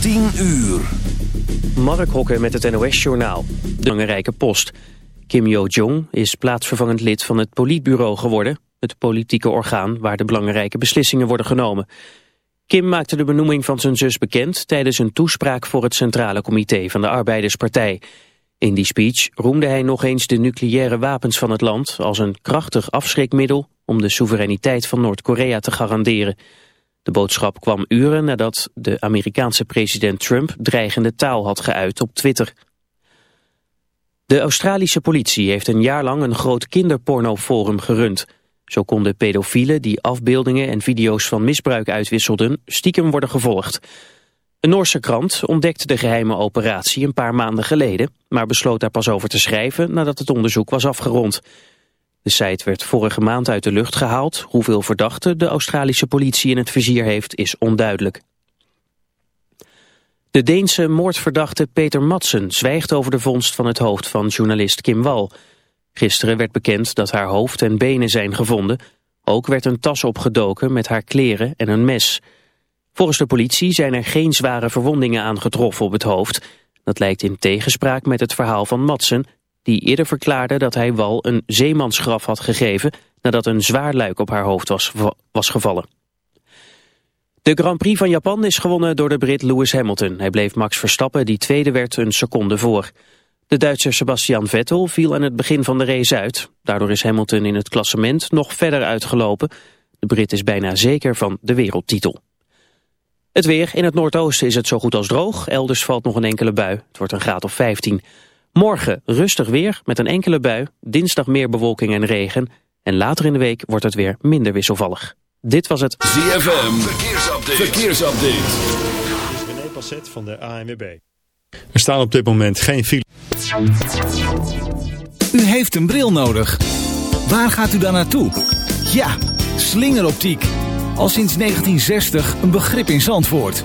10 uur. Mark Hokke met het NOS-journaal. De belangrijke post. Kim Yo-jong is plaatsvervangend lid van het Politbureau geworden... het politieke orgaan waar de belangrijke beslissingen worden genomen. Kim maakte de benoeming van zijn zus bekend... tijdens een toespraak voor het Centrale Comité van de Arbeiderspartij. In die speech roemde hij nog eens de nucleaire wapens van het land... als een krachtig afschrikmiddel om de soevereiniteit van Noord-Korea te garanderen... De boodschap kwam uren nadat de Amerikaanse president Trump dreigende taal had geuit op Twitter. De Australische politie heeft een jaar lang een groot kinderpornoforum gerund. Zo konden pedofielen die afbeeldingen en video's van misbruik uitwisselden stiekem worden gevolgd. Een Noorse krant ontdekte de geheime operatie een paar maanden geleden, maar besloot daar pas over te schrijven nadat het onderzoek was afgerond. De site werd vorige maand uit de lucht gehaald. Hoeveel verdachten de Australische politie in het vizier heeft is onduidelijk. De Deense moordverdachte Peter Madsen zwijgt over de vondst van het hoofd van journalist Kim Wall. Gisteren werd bekend dat haar hoofd en benen zijn gevonden. Ook werd een tas opgedoken met haar kleren en een mes. Volgens de politie zijn er geen zware verwondingen aangetroffen op het hoofd. Dat lijkt in tegenspraak met het verhaal van Madsen die eerder verklaarde dat hij Wal een zeemansgraf had gegeven nadat een zwaar luik op haar hoofd was, was gevallen. De Grand Prix van Japan is gewonnen door de Brit Lewis Hamilton. Hij bleef Max Verstappen, die tweede werd, een seconde voor. De Duitser Sebastian Vettel viel aan het begin van de race uit. Daardoor is Hamilton in het klassement nog verder uitgelopen. De Brit is bijna zeker van de wereldtitel. Het weer. In het noordoosten is het zo goed als droog. Elders valt nog een enkele bui. Het wordt een graad of 15. Morgen rustig weer met een enkele bui, dinsdag meer bewolking en regen... en later in de week wordt het weer minder wisselvallig. Dit was het ZFM Verkeersupdate. Verkeersupdate. René Passet van de ANWB. Er staan op dit moment geen file. U heeft een bril nodig. Waar gaat u dan naartoe? Ja, slingeroptiek. Al sinds 1960 een begrip in Zandvoort.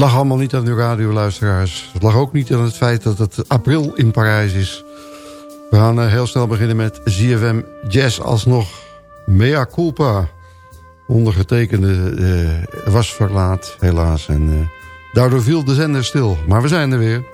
Lag allemaal niet aan uw radioluisteraars. Het lag ook niet aan het feit dat het april in Parijs is. We gaan heel snel beginnen met ZFM Jazz alsnog. Mea culpa. Ondergetekende uh, was verlaat, helaas. En uh, daardoor viel de zender stil. Maar we zijn er weer.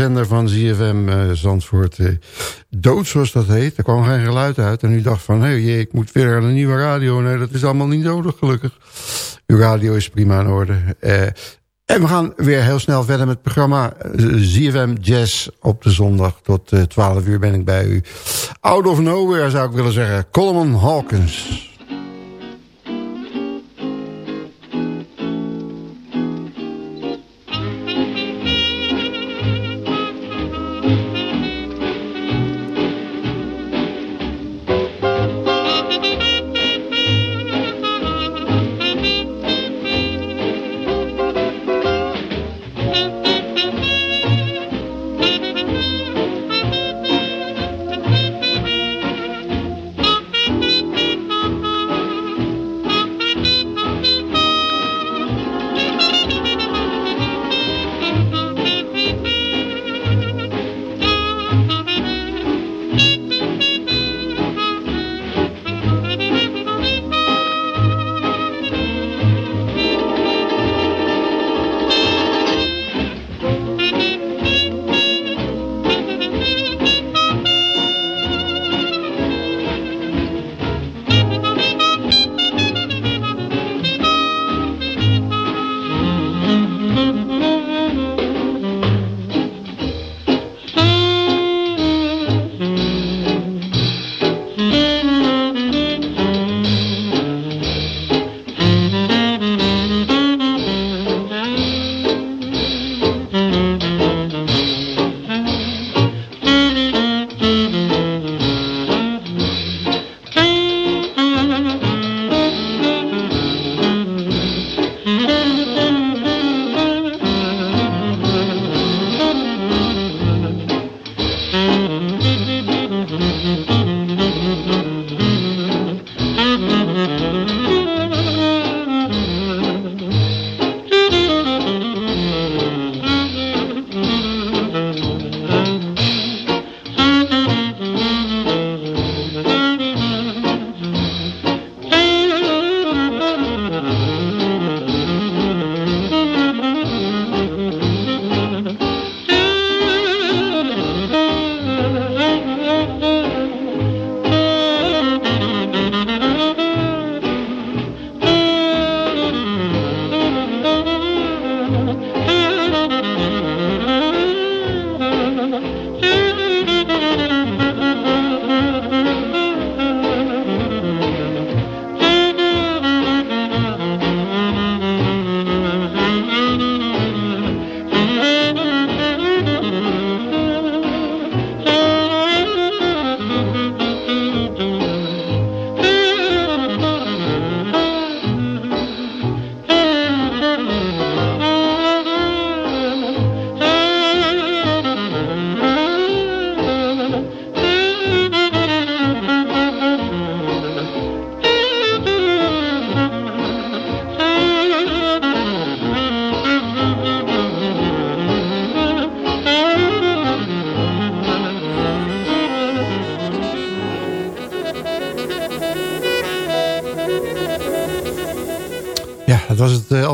Zender van ZFM uh, Zandvoort uh, dood, zoals dat heet. Er kwam geen geluid uit. En u dacht van, hé, hey, ik moet weer aan een nieuwe radio. Nee, dat is allemaal niet nodig, gelukkig. Uw radio is prima in orde. Uh, en we gaan weer heel snel verder met het programma ZFM Jazz op de zondag. Tot 12 uur ben ik bij u. Out of nowhere zou ik willen zeggen. Coleman Hawkins.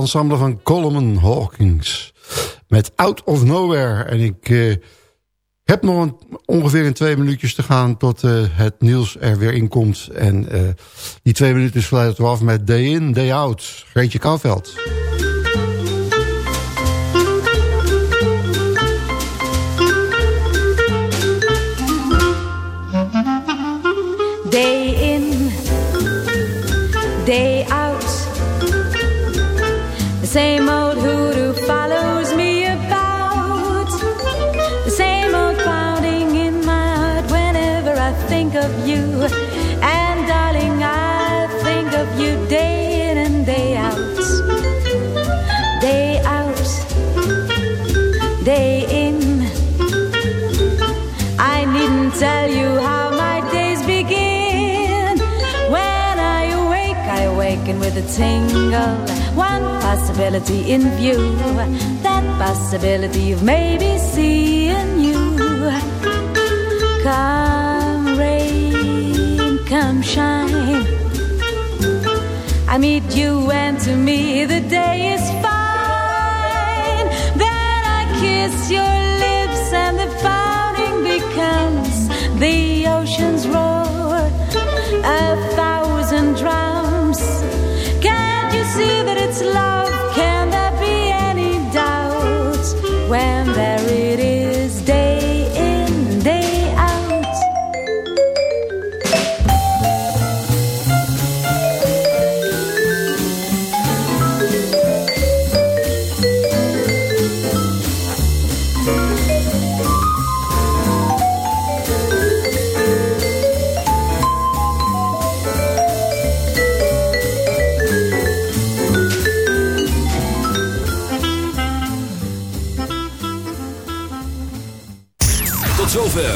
Ensemble van Coleman Hawkins. Met Out of Nowhere. En ik uh, heb nog ongeveer in twee minuutjes te gaan... tot uh, het nieuws er weer in komt. En uh, die twee minuten sluiten we af met Day In, Day Out. Greetje Kouwveld. Day in, day out. Same old hoodoo follows me about. The same old pounding in my heart whenever I think of you. And darling, I think of you day in and day out. Day out, day in. I needn't tell you how my days begin. When I awake, I awaken with a tingle one possibility in view that possibility of maybe seeing you. Come rain, come shine. I meet you, and to me, the day is fine. Then I kiss your lips and the pouting becomes the ocean's roar. A